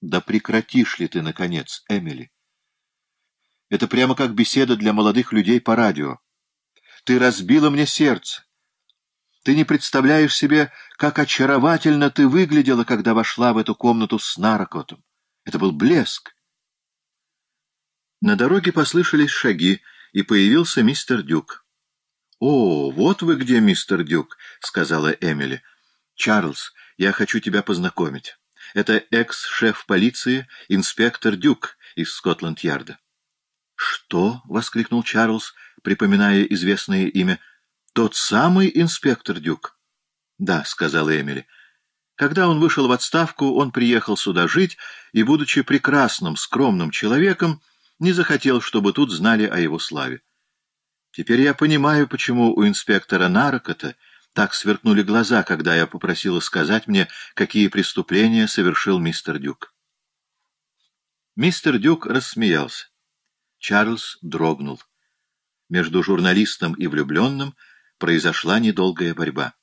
Да прекратишь ли ты, наконец, Эмили? Это прямо как беседа для молодых людей по радио. Ты разбила мне сердце. Ты не представляешь себе, как очаровательно ты выглядела, когда вошла в эту комнату с Наркотом. Это был блеск. На дороге послышались шаги, и появился мистер Дюк. — О, вот вы где, мистер Дюк, — сказала Эмили. — Чарльз, я хочу тебя познакомить. Это экс-шеф полиции, инспектор Дюк из Скотланд-Ярда. — Что? — воскликнул Чарльз, припоминая известное имя. — Тот самый инспектор Дюк? — Да, — сказала Эмили. Когда он вышел в отставку, он приехал сюда жить и, будучи прекрасным, скромным человеком, не захотел, чтобы тут знали о его славе. Теперь я понимаю, почему у инспектора Наркота так сверкнули глаза, когда я попросила сказать мне, какие преступления совершил мистер Дюк. Мистер Дюк рассмеялся. Чарльз дрогнул. Между журналистом и влюбленным произошла недолгая борьба.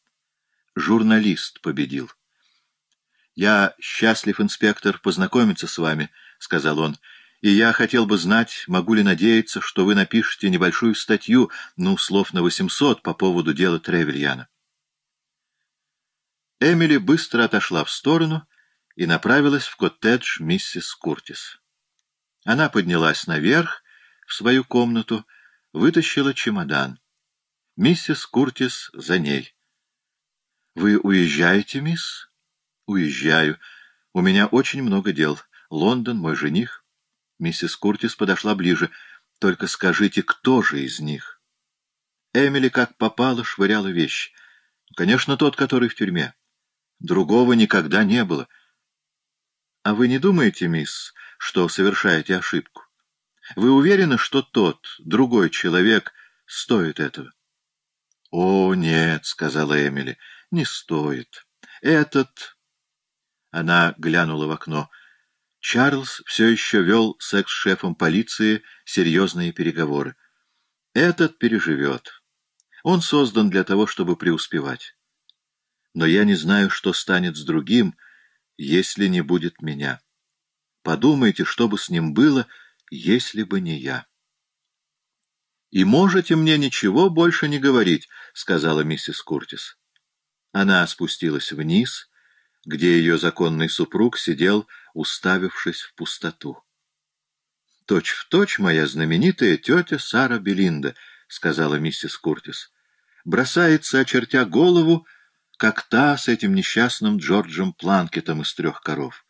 Журналист победил. «Я счастлив, инспектор, познакомиться с вами», — сказал он, — «и я хотел бы знать, могу ли надеяться, что вы напишете небольшую статью, ну, слов на 800, по поводу дела Тревельяна». Эмили быстро отошла в сторону и направилась в коттедж миссис Куртис. Она поднялась наверх, в свою комнату, вытащила чемодан. Миссис Куртис за ней. — Вы уезжаете, мисс? — Уезжаю. У меня очень много дел. Лондон, мой жених. Миссис Куртис подошла ближе. — Только скажите, кто же из них? Эмили как попало швыряла вещи. Конечно, тот, который в тюрьме. Другого никогда не было. А вы не думаете, мисс, что совершаете ошибку? Вы уверены, что тот, другой человек, стоит этого? — О, нет, — сказала Эмили, — не стоит. Этот... Она глянула в окно. Чарльз все еще вел с экс-шефом полиции серьезные переговоры. Этот переживет. Он создан для того, чтобы преуспевать но я не знаю, что станет с другим, если не будет меня. Подумайте, что бы с ним было, если бы не я. — И можете мне ничего больше не говорить, — сказала миссис Куртис. Она спустилась вниз, где ее законный супруг сидел, уставившись в пустоту. — Точь в точь моя знаменитая тетя Сара Белинда, — сказала миссис Куртис. Бросается, очертя голову, как та с этим несчастным Джорджем Планкетом из трех коров.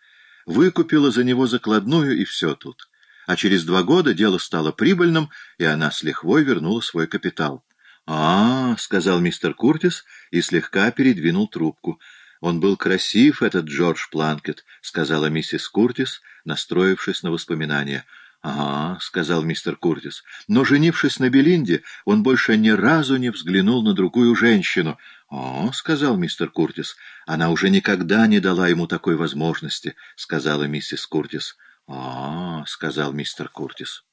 Выкупила за него закладную, и все тут. А через два года дело стало прибыльным, и она с лихвой вернула свой капитал. «А, -а — сказал мистер Куртис и слегка передвинул трубку. «Он был красив, этот Джордж Планкет», — сказала миссис Куртис, настроившись на воспоминания. «Ага», — сказал мистер Куртис. «Но, женившись на Белинде, он больше ни разу не взглянул на другую женщину». «О», — сказал мистер Куртис, — «она уже никогда не дала ему такой возможности», — сказала миссис Куртис. «О», — сказал мистер Куртис.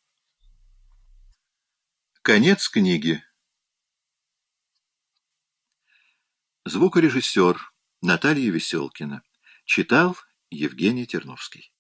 Конец книги. Звукорежиссер Наталья Веселкина. Читал Евгений Терновский.